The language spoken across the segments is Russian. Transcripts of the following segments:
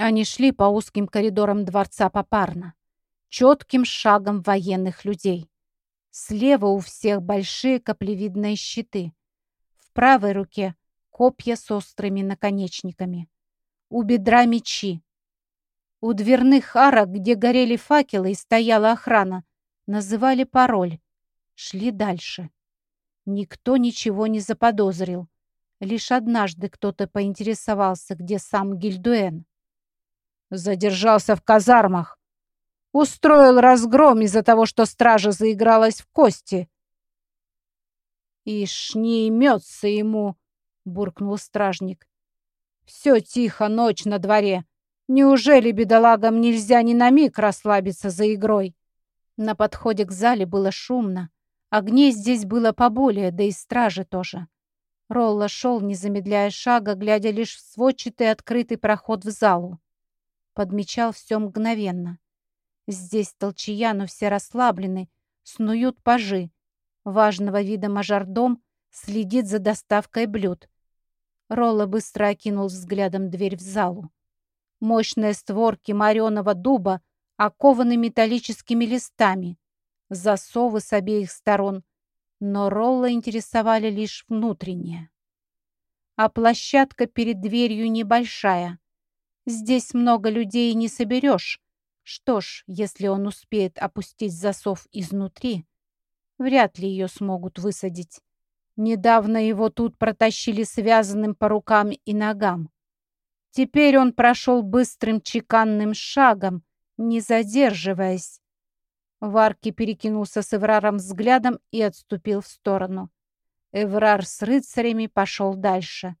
Они шли по узким коридорам дворца попарно, четким шагом военных людей. Слева у всех большие каплевидные щиты. В правой руке копья с острыми наконечниками. У бедра мечи. У дверных арок, где горели факелы и стояла охрана, называли пароль. Шли дальше. Никто ничего не заподозрил. Лишь однажды кто-то поинтересовался, где сам Гильдуэн. Задержался в казармах. Устроил разгром из-за того, что стража заигралась в кости. «Ишь, не имется ему!» — буркнул стражник. «Все тихо, ночь на дворе. Неужели бедолагам нельзя ни на миг расслабиться за игрой?» На подходе к зале было шумно. Огней здесь было поболее, да и стражи тоже. Ролла шел, не замедляя шага, глядя лишь в сводчатый открытый проход в залу подмечал все мгновенно. Здесь толчья, все расслаблены, снуют пажи. Важного вида мажордом следит за доставкой блюд. Ролла быстро окинул взглядом дверь в залу. Мощные створки мореного дуба окованы металлическими листами, засовы с обеих сторон, но Ролла интересовали лишь внутренние. А площадка перед дверью небольшая, Здесь много людей не соберешь. Что ж, если он успеет опустить засов изнутри, вряд ли ее смогут высадить. Недавно его тут протащили связанным по рукам и ногам. Теперь он прошел быстрым чеканным шагом, не задерживаясь. Варки перекинулся с Эвраром взглядом и отступил в сторону. Эврар с рыцарями пошел дальше.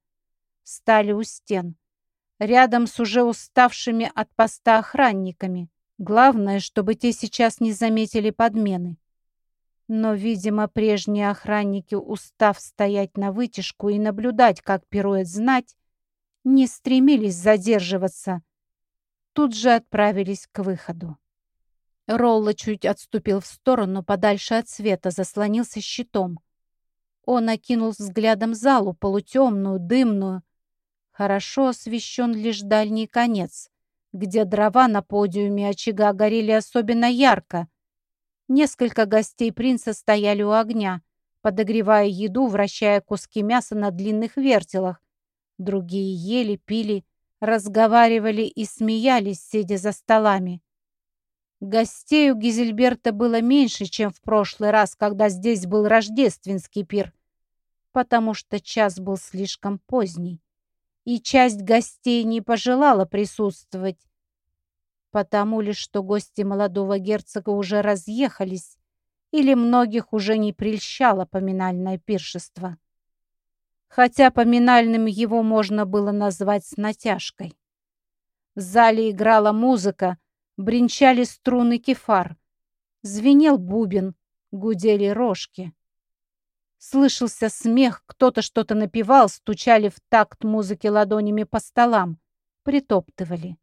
Стали у стен рядом с уже уставшими от поста охранниками. Главное, чтобы те сейчас не заметили подмены. Но, видимо, прежние охранники, устав стоять на вытяжку и наблюдать, как пирует знать, не стремились задерживаться. Тут же отправились к выходу. Ролла чуть отступил в сторону, подальше от света, заслонился щитом. Он окинул взглядом залу, полутемную, дымную, Хорошо освещен лишь дальний конец, где дрова на подиуме очага горели особенно ярко. Несколько гостей принца стояли у огня, подогревая еду, вращая куски мяса на длинных вертелах. Другие ели, пили, разговаривали и смеялись, сидя за столами. Гостей у Гизельберта было меньше, чем в прошлый раз, когда здесь был рождественский пир, потому что час был слишком поздний и часть гостей не пожелала присутствовать, потому лишь что гости молодого герцога уже разъехались или многих уже не прельщало поминальное пиршество. Хотя поминальным его можно было назвать с натяжкой. В зале играла музыка, бренчали струны кефар, звенел бубен, гудели рожки. Слышался смех, кто-то что-то напевал, стучали в такт музыки ладонями по столам, притоптывали.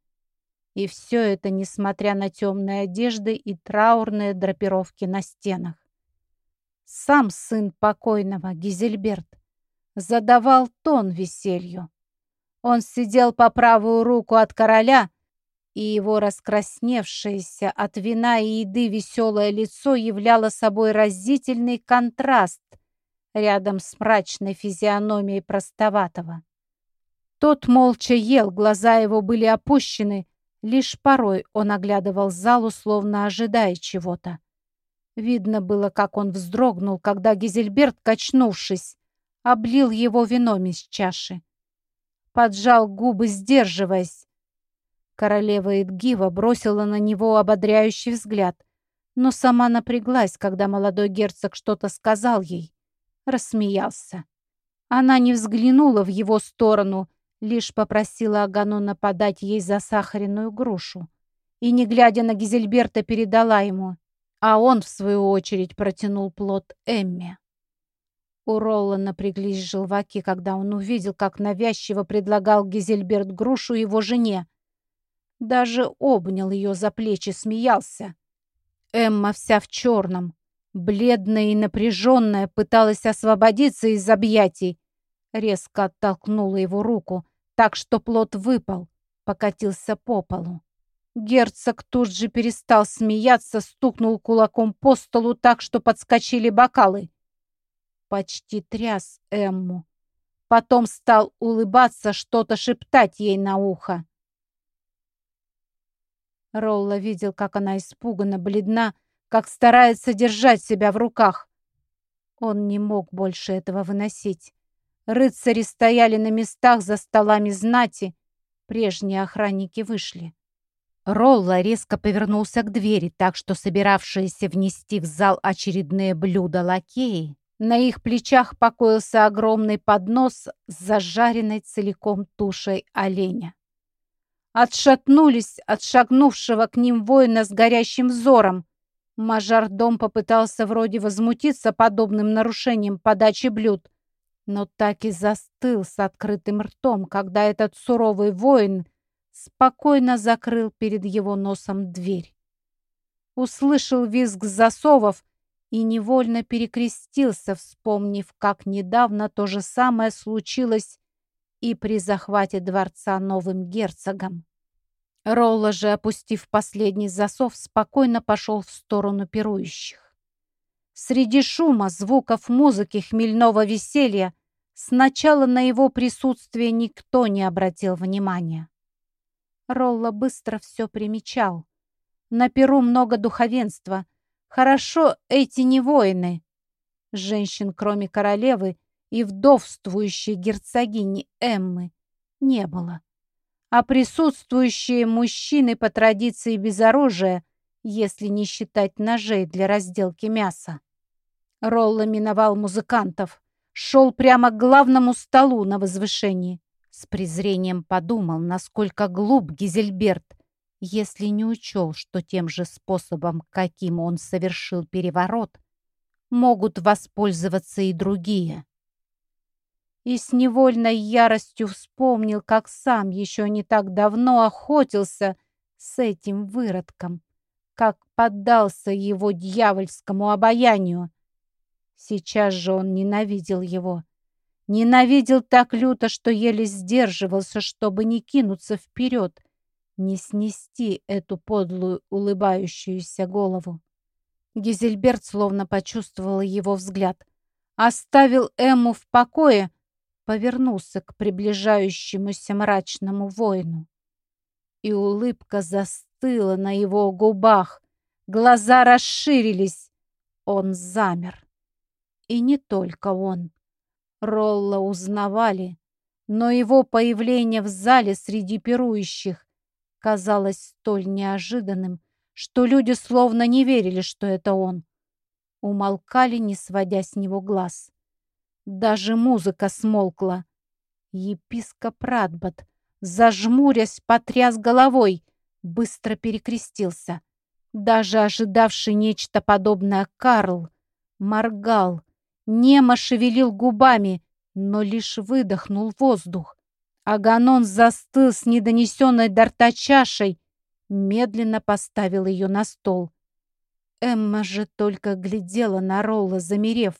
И все это, несмотря на темные одежды и траурные драпировки на стенах. Сам сын покойного, Гизельберт, задавал тон веселью. Он сидел по правую руку от короля, и его раскрасневшееся от вина и еды веселое лицо являло собой разительный контраст рядом с мрачной физиономией простоватого. Тот молча ел, глаза его были опущены, лишь порой он оглядывал залу, словно ожидая чего-то. Видно было, как он вздрогнул, когда Гизельберт, качнувшись, облил его вином из чаши. Поджал губы, сдерживаясь. Королева Эдгива бросила на него ободряющий взгляд, но сама напряглась, когда молодой герцог что-то сказал ей рассмеялся. Она не взглянула в его сторону, лишь попросила Аганона подать ей засахаренную грушу. И, не глядя на Гизельберта, передала ему, а он, в свою очередь, протянул плод Эмме. У Ролла напряглись желваки, когда он увидел, как навязчиво предлагал Гизельберт грушу его жене. Даже обнял ее за плечи, смеялся. Эмма вся в черном, Бледная и напряженная пыталась освободиться из объятий. Резко оттолкнула его руку, так что плод выпал. покатился по полу. Герцог тут же перестал смеяться, стукнул кулаком по столу так, что подскочили бокалы. Почти тряс Эмму. Потом стал улыбаться, что-то шептать ей на ухо. Ролла видел, как она испуганно, бледна, как старается держать себя в руках. Он не мог больше этого выносить. Рыцари стояли на местах за столами знати. Прежние охранники вышли. Ролла резко повернулся к двери, так что собиравшиеся внести в зал очередные блюда лакеи, на их плечах покоился огромный поднос с зажаренной целиком тушей оленя. Отшатнулись от шагнувшего к ним воина с горящим взором. Мажордом попытался вроде возмутиться подобным нарушением подачи блюд, но так и застыл с открытым ртом, когда этот суровый воин спокойно закрыл перед его носом дверь. Услышал визг засовов и невольно перекрестился, вспомнив, как недавно то же самое случилось и при захвате дворца новым герцогом. Ролла же, опустив последний засов, спокойно пошел в сторону пирующих. Среди шума, звуков музыки, хмельного веселья сначала на его присутствие никто не обратил внимания. Ролла быстро все примечал. На Перу много духовенства. Хорошо эти не воины. Женщин, кроме королевы и вдовствующей герцогини Эммы, не было. А присутствующие мужчины по традиции без оружия, если не считать ножей для разделки мяса. Ролла миновал музыкантов, шел прямо к главному столу на возвышении. С презрением подумал, насколько глуп Гизельберт, если не учел, что тем же способом, каким он совершил переворот, могут воспользоваться и другие. И с невольной яростью вспомнил, как сам еще не так давно охотился с этим выродком, как поддался его дьявольскому обаянию. Сейчас же он ненавидел его. Ненавидел так люто, что еле сдерживался, чтобы не кинуться вперед, не снести эту подлую улыбающуюся голову. Гизельберт словно почувствовал его взгляд. Оставил Эмму в покое, повернулся к приближающемуся мрачному воину. И улыбка застыла на его губах. Глаза расширились. Он замер. И не только он. Ролла узнавали, но его появление в зале среди пирующих казалось столь неожиданным, что люди словно не верили, что это он. Умолкали, не сводя с него глаз. Даже музыка смолкла. Епископ Радбат, зажмурясь, потряс головой, быстро перекрестился. Даже ожидавший нечто подобное Карл моргал, Немо шевелил губами, но лишь выдохнул воздух. Аганон застыл с недонесенной до рта чашей, медленно поставил ее на стол. Эмма же только глядела на Ролла, замерев.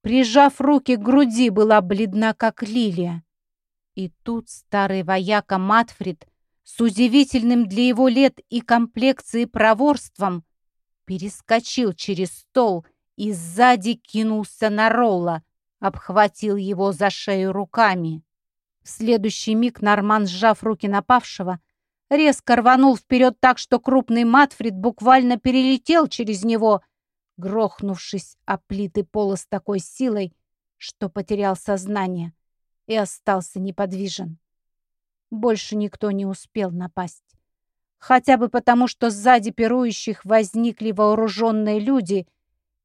Прижав руки к груди, была бледна, как лилия. И тут старый вояка Матфрид с удивительным для его лет и комплекции проворством перескочил через стол и, сзади кинулся на Ролла, обхватил его за шею руками. В следующий миг Норман, сжав руки напавшего, резко рванул вперед так, что крупный Матфрид буквально перелетел через него, грохнувшись о плиты пола с такой силой, что потерял сознание и остался неподвижен. Больше никто не успел напасть. Хотя бы потому, что сзади пирующих возникли вооруженные люди —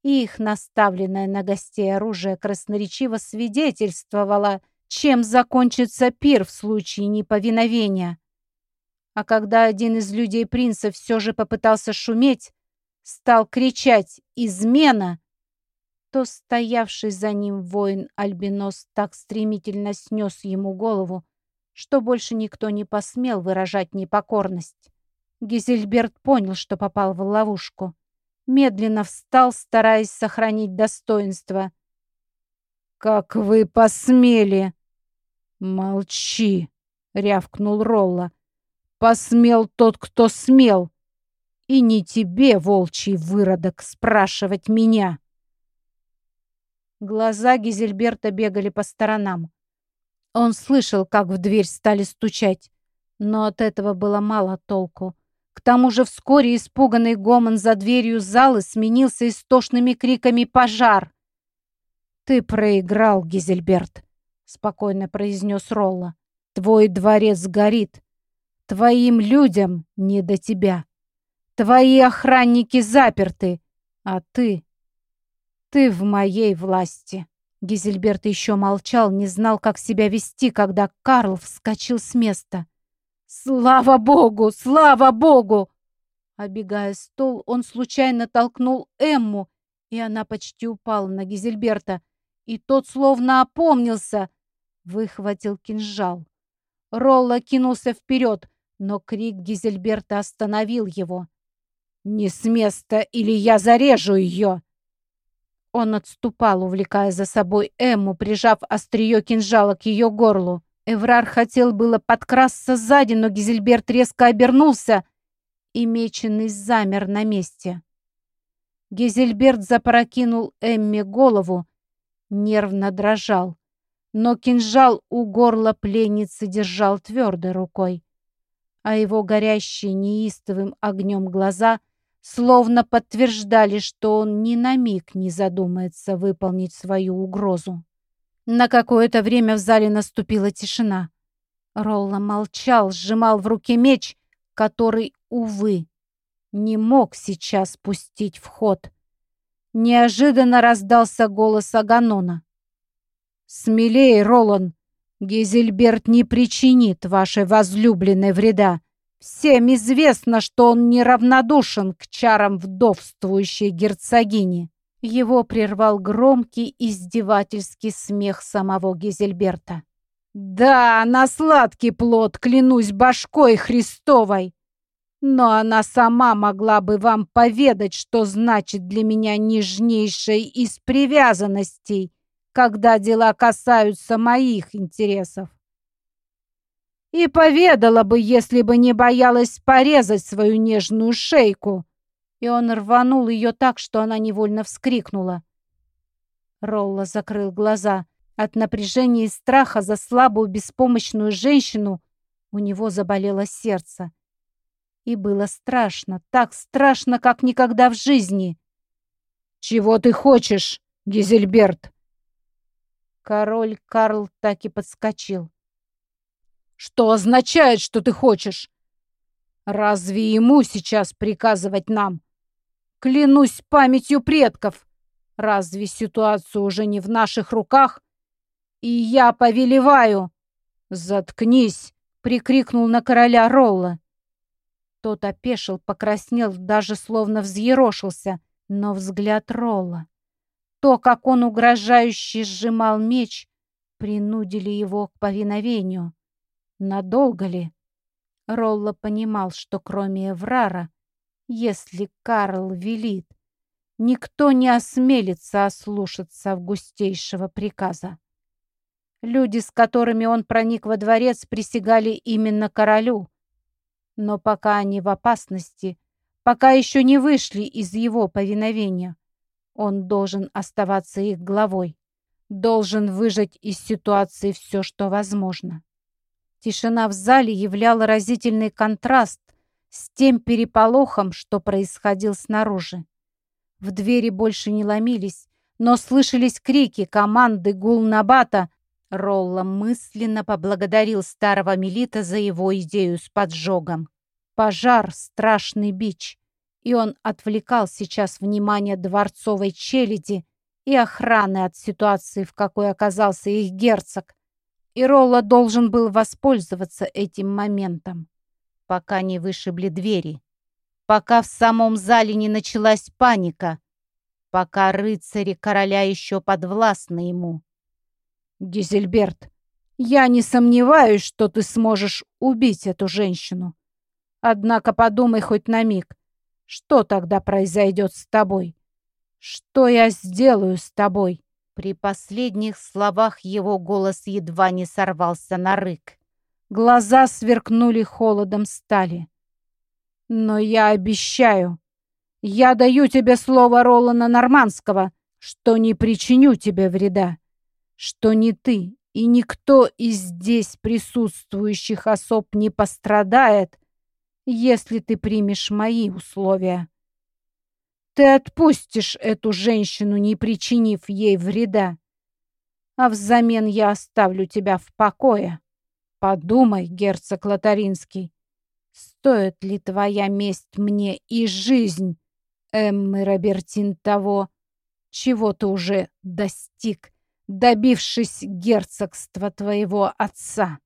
их наставленное на гостей оружие красноречиво свидетельствовало, чем закончится пир в случае неповиновения. А когда один из людей принца все же попытался шуметь, стал кричать «Измена!», то стоявший за ним воин-альбинос так стремительно снес ему голову, что больше никто не посмел выражать непокорность. Гизельберт понял, что попал в ловушку медленно встал, стараясь сохранить достоинство. «Как вы посмели!» «Молчи!» — рявкнул Ролла. посмел тот, кто смел. И не тебе, волчий выродок, спрашивать меня. Глаза Гизельберта бегали по сторонам. Он слышал, как в дверь стали стучать, но от этого было мало толку. К тому же вскоре испуганный гомон за дверью залы сменился истошными криками «Пожар!». «Ты проиграл, Гизельберт», — спокойно произнес Ролла. «Твой дворец горит. Твоим людям не до тебя. Твои охранники заперты, а ты... Ты в моей власти». Гизельберт еще молчал, не знал, как себя вести, когда Карл вскочил с места. «Слава Богу! Слава Богу!» Обегая стол, он случайно толкнул Эмму, и она почти упала на Гизельберта. И тот словно опомнился, выхватил кинжал. Ролла кинулся вперед, но крик Гизельберта остановил его. «Не с места, или я зарежу ее!» Он отступал, увлекая за собой Эмму, прижав острие кинжала к ее горлу. Эврар хотел было подкрасться сзади, но Гизельберт резко обернулся, и меченый замер на месте. Гизельберт запрокинул Эмме голову, нервно дрожал, но кинжал у горла пленницы держал твердой рукой, а его горящие неистовым огнем глаза словно подтверждали, что он ни на миг не задумается выполнить свою угрозу. На какое-то время в зале наступила тишина. Ролла молчал, сжимал в руке меч, который, увы, не мог сейчас пустить в ход. Неожиданно раздался голос Аганона. «Смелее, Ролан! Гизельберт не причинит вашей возлюбленной вреда. Всем известно, что он неравнодушен к чарам вдовствующей герцогини». Его прервал громкий издевательский смех самого Гизельберта. «Да, на сладкий плод, клянусь башкой Христовой! Но она сама могла бы вам поведать, что значит для меня нежнейшая из привязанностей, когда дела касаются моих интересов. И поведала бы, если бы не боялась порезать свою нежную шейку, и он рванул ее так, что она невольно вскрикнула. Ролла закрыл глаза. От напряжения и страха за слабую беспомощную женщину у него заболело сердце. И было страшно, так страшно, как никогда в жизни. «Чего ты хочешь, Гизельберт?» Король Карл так и подскочил. «Что означает, что ты хочешь? Разве ему сейчас приказывать нам? Клянусь памятью предков. Разве ситуация уже не в наших руках? И я повелеваю. Заткнись, прикрикнул на короля Ролла. Тот опешил, покраснел, даже словно взъерошился, но взгляд Ролла. То, как он угрожающе сжимал меч, принудили его к повиновению. Надолго ли? Ролла понимал, что кроме Эврара если Карл велит. Никто не осмелится ослушаться августейшего приказа. Люди, с которыми он проник во дворец, присягали именно королю. Но пока они в опасности, пока еще не вышли из его повиновения, он должен оставаться их главой, должен выжать из ситуации все, что возможно. Тишина в зале являла разительный контраст с тем переполохом, что происходил снаружи. В двери больше не ломились, но слышались крики, команды, гул набата. Ролла мысленно поблагодарил старого Мелита за его идею с поджогом. Пожар — страшный бич, и он отвлекал сейчас внимание дворцовой челяди и охраны от ситуации, в какой оказался их герцог. И Ролла должен был воспользоваться этим моментом пока не вышибли двери, пока в самом зале не началась паника, пока рыцари короля еще подвластны ему. Гизельберт, я не сомневаюсь, что ты сможешь убить эту женщину. Однако подумай хоть на миг, что тогда произойдет с тобой? Что я сделаю с тобой? При последних словах его голос едва не сорвался на рык. Глаза сверкнули холодом стали. «Но я обещаю, я даю тебе слово Ролана Нормандского, что не причиню тебе вреда, что ни ты и никто из здесь присутствующих особ не пострадает, если ты примешь мои условия. Ты отпустишь эту женщину, не причинив ей вреда, а взамен я оставлю тебя в покое. Подумай, герцог Лотаринский, стоит ли твоя месть мне и жизнь, Эммы Робертин, того, чего ты уже достиг, добившись герцогства твоего отца?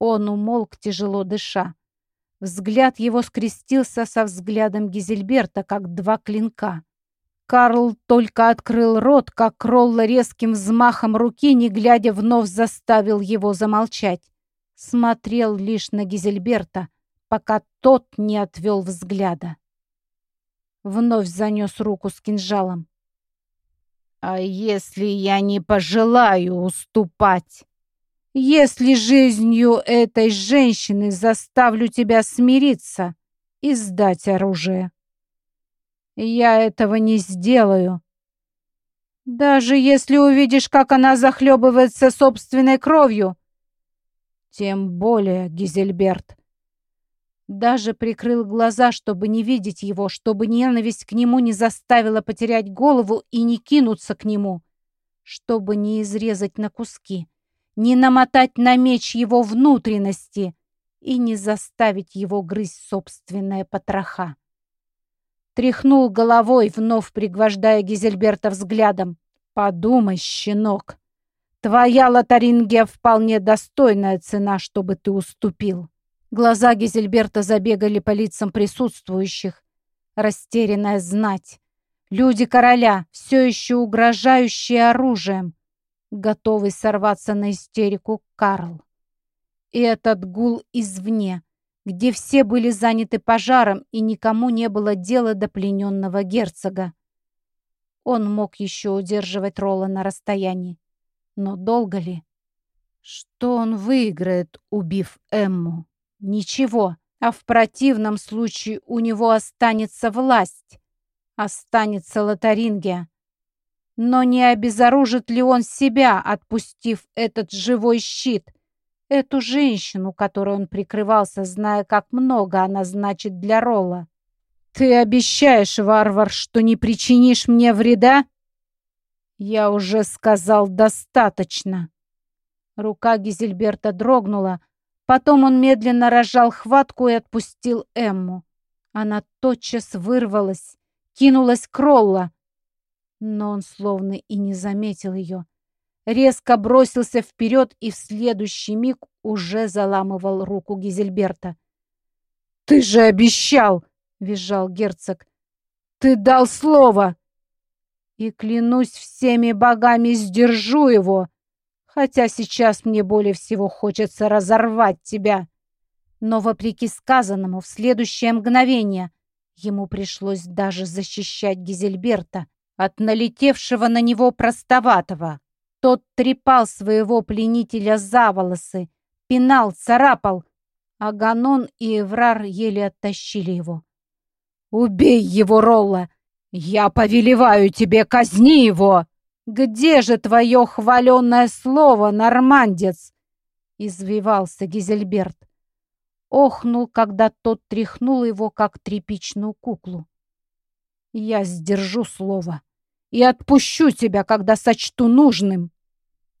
Он умолк, тяжело дыша. Взгляд его скрестился со взглядом Гизельберта, как два клинка. Карл только открыл рот, как Ролла резким взмахом руки, не глядя, вновь заставил его замолчать. Смотрел лишь на Гизельберта, пока тот не отвел взгляда. Вновь занес руку с кинжалом. «А если я не пожелаю уступать? Если жизнью этой женщины заставлю тебя смириться и сдать оружие?» Я этого не сделаю. Даже если увидишь, как она захлебывается собственной кровью. Тем более, Гизельберт. Даже прикрыл глаза, чтобы не видеть его, чтобы ненависть к нему не заставила потерять голову и не кинуться к нему, чтобы не изрезать на куски, не намотать на меч его внутренности и не заставить его грызть собственная потроха. Тряхнул головой, вновь пригвождая Гизельберта взглядом. «Подумай, щенок, твоя лотарингия вполне достойная цена, чтобы ты уступил». Глаза Гизельберта забегали по лицам присутствующих. Растерянная знать. Люди короля, все еще угрожающие оружием, готовый сорваться на истерику Карл. И этот гул извне, где все были заняты пожаром и никому не было дела до плененного герцога. Он мог еще удерживать Ролла на расстоянии. Но долго ли? Что он выиграет, убив Эмму? Ничего. А в противном случае у него останется власть. Останется Лотарингия. Но не обезоружит ли он себя, отпустив этот живой щит — эту женщину, которой он прикрывался, зная, как много она значит для Ролла. «Ты обещаешь, варвар, что не причинишь мне вреда?» «Я уже сказал достаточно». Рука Гизельберта дрогнула, потом он медленно разжал хватку и отпустил Эмму. Она тотчас вырвалась, кинулась к Ролла, но он словно и не заметил ее резко бросился вперед и в следующий миг уже заламывал руку Гизельберта. «Ты же обещал!» — визжал герцог. «Ты дал слово!» «И клянусь всеми богами, сдержу его, хотя сейчас мне более всего хочется разорвать тебя!» Но, вопреки сказанному, в следующее мгновение ему пришлось даже защищать Гизельберта от налетевшего на него простоватого. Тот трепал своего пленителя за волосы, пинал, царапал, а Ганон и Эврар еле оттащили его. «Убей его, Ролла! Я повелеваю тебе, казни его! Где же твое хваленное слово, нормандец?» Извивался Гизельберт. Охнул, когда тот тряхнул его, как тряпичную куклу. «Я сдержу слово и отпущу тебя, когда сочту нужным!»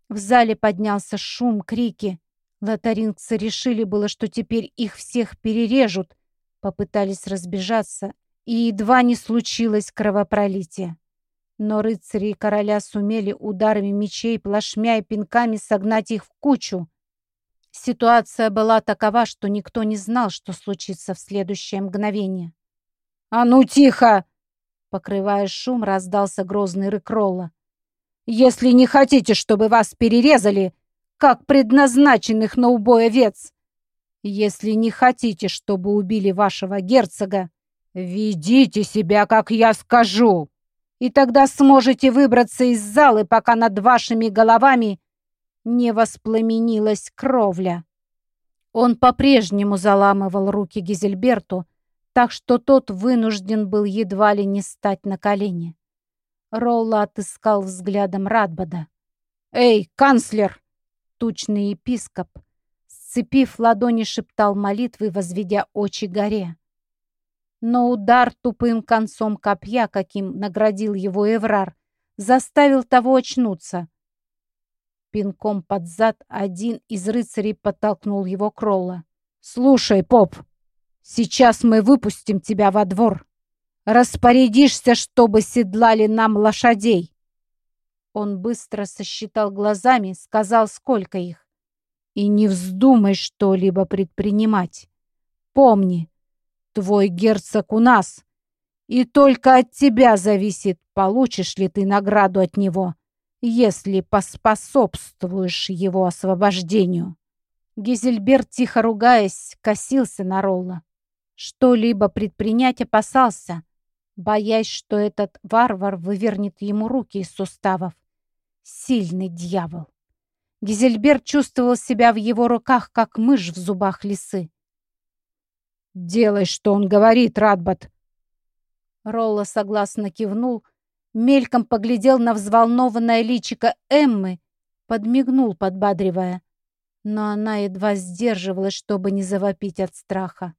В зале поднялся шум, крики. Лотарингцы решили было, что теперь их всех перережут. Попытались разбежаться, и едва не случилось кровопролитие. Но рыцари и короля сумели ударами мечей, плашмя и пинками согнать их в кучу. Ситуация была такова, что никто не знал, что случится в следующее мгновение. «А ну тихо!» Покрывая шум, раздался грозный рык Ролла. Если не хотите, чтобы вас перерезали, как предназначенных на убой овец, если не хотите, чтобы убили вашего герцога, ведите себя, как я скажу, и тогда сможете выбраться из залы, пока над вашими головами не воспламенилась кровля. Он по-прежнему заламывал руки Гизельберту, так что тот вынужден был едва ли не стать на колени. Ролла отыскал взглядом Радбада. «Эй, канцлер!» Тучный епископ, сцепив ладони, шептал молитвы, возведя очи горе. Но удар тупым концом копья, каким наградил его Эврар, заставил того очнуться. Пинком под зад один из рыцарей подтолкнул его Кролла. «Слушай, поп, сейчас мы выпустим тебя во двор. Распорядишься, чтобы седлали нам лошадей. Он быстро сосчитал глазами, сказал, сколько их. «И не вздумай что-либо предпринимать. Помни, твой герцог у нас, и только от тебя зависит, получишь ли ты награду от него, если поспособствуешь его освобождению». Гизельберт, тихо ругаясь, косился на Ролла. Что-либо предпринять опасался, боясь, что этот варвар вывернет ему руки из суставов. Сильный дьявол. Гизельберт чувствовал себя в его руках, как мышь в зубах лисы. «Делай, что он говорит, Радбат!» Ролла согласно кивнул, мельком поглядел на взволнованное личико Эммы, подмигнул, подбадривая. Но она едва сдерживалась, чтобы не завопить от страха.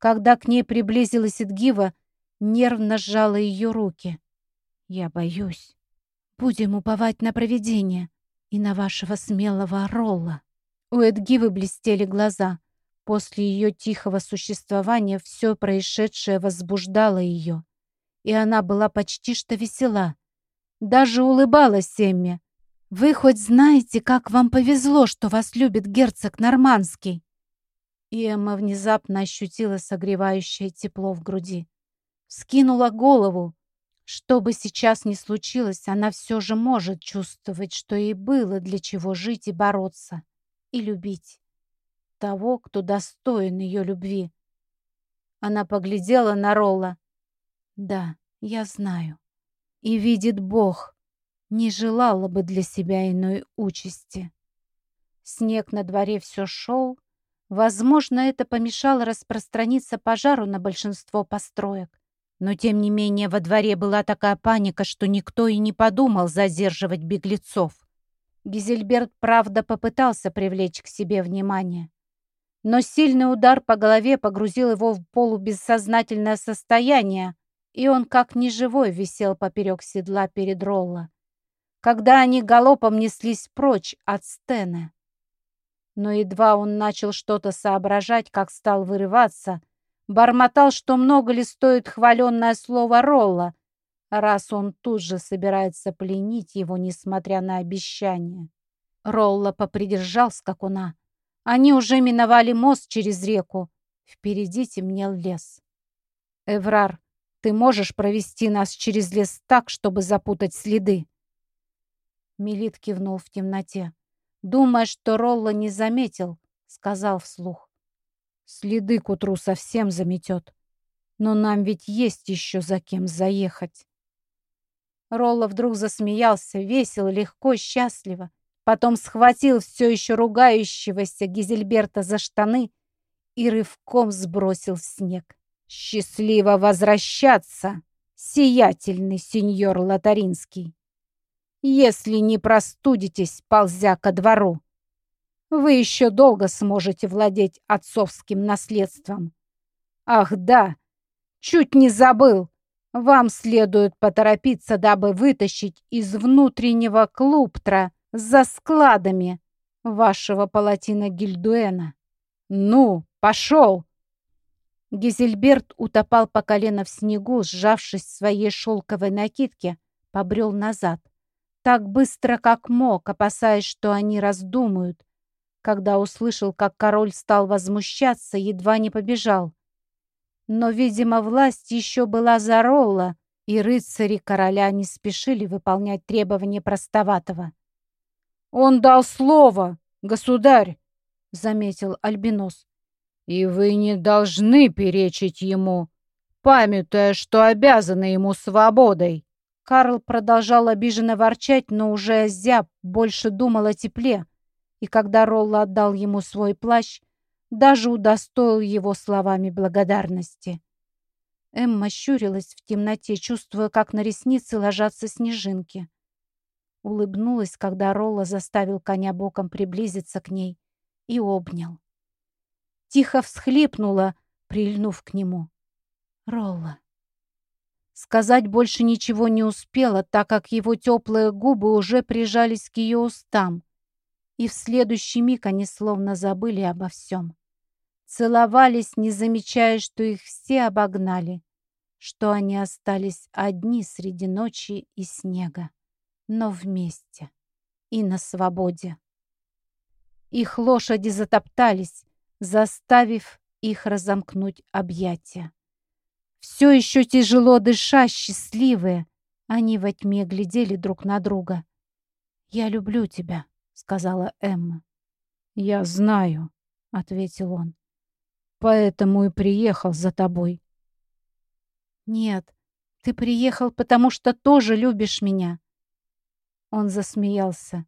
Когда к ней приблизилась Эдгива, нервно сжала ее руки. «Я боюсь». Будем уповать на провидение и на вашего смелого Ролла. У Эдгивы блестели глаза. После ее тихого существования все происшедшее возбуждало ее. И она была почти что весела. Даже улыбалась Эмме. «Вы хоть знаете, как вам повезло, что вас любит герцог Нормандский?» И Эмма внезапно ощутила согревающее тепло в груди. Скинула голову, что бы сейчас ни случилось, она все же может чувствовать, что ей было для чего жить и бороться, и любить того, кто достоин ее любви. Она поглядела на Ролла. «Да, я знаю. И видит Бог, не желала бы для себя иной участи». Снег на дворе все шел. Возможно, это помешало распространиться пожару на большинство построек. Но, тем не менее, во дворе была такая паника, что никто и не подумал задерживать беглецов. Гизельберт, правда, попытался привлечь к себе внимание. Но сильный удар по голове погрузил его в полубессознательное состояние, и он как неживой висел поперек седла перед Ролла, когда они галопом неслись прочь от Стена. Но едва он начал что-то соображать, как стал вырываться, Бормотал, что много ли стоит хваленное слово Ролла, раз он тут же собирается пленить его, несмотря на обещание. Ролла попридержал скакуна. Они уже миновали мост через реку. Впереди темнел лес. «Эврар, ты можешь провести нас через лес так, чтобы запутать следы?» Мелит кивнул в темноте. Думая, что Ролла не заметил, сказал вслух. Следы к утру совсем заметет. Но нам ведь есть еще за кем заехать. Ролла вдруг засмеялся, весело, легко, счастливо. Потом схватил все еще ругающегося Гизельберта за штаны и рывком сбросил в снег. «Счастливо возвращаться, сиятельный сеньор Лотаринский, если не простудитесь, ползя ко двору!» вы еще долго сможете владеть отцовским наследством. Ах, да, чуть не забыл. Вам следует поторопиться, дабы вытащить из внутреннего клуптра за складами вашего палатина Гильдуэна. Ну, пошел!» Гизельберт утопал по колено в снегу, сжавшись в своей шелковой накидке, побрел назад. Так быстро, как мог, опасаясь, что они раздумают, когда услышал, как король стал возмущаться, едва не побежал. Но, видимо, власть еще была за Ролла, и рыцари короля не спешили выполнять требования простоватого. «Он дал слово, государь!» — заметил Альбинос. «И вы не должны перечить ему, памятуя, что обязаны ему свободой!» Карл продолжал обиженно ворчать, но уже озяб, больше думал о тепле, и когда Ролла отдал ему свой плащ, даже удостоил его словами благодарности. Эмма щурилась в темноте, чувствуя, как на ресницы ложатся снежинки. Улыбнулась, когда Ролла заставил коня боком приблизиться к ней и обнял. Тихо всхлипнула, прильнув к нему. «Ролла». Сказать больше ничего не успела, так как его теплые губы уже прижались к ее устам. И в следующий миг они словно забыли обо всем. Целовались, не замечая, что их все обогнали, что они остались одни среди ночи и снега, но вместе и на свободе. Их лошади затоптались, заставив их разомкнуть объятия. Все еще тяжело дыша, счастливые, они во тьме глядели друг на друга. «Я люблю тебя», — сказала Эмма. «Я знаю», — ответил он. «Поэтому и приехал за тобой». «Нет, ты приехал, потому что тоже любишь меня». Он засмеялся.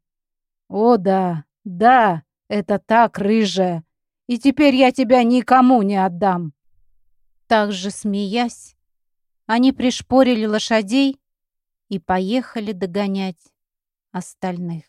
«О, да, да, это так, рыжая, и теперь я тебя никому не отдам». Также смеясь, они пришпорили лошадей и поехали догонять остальных.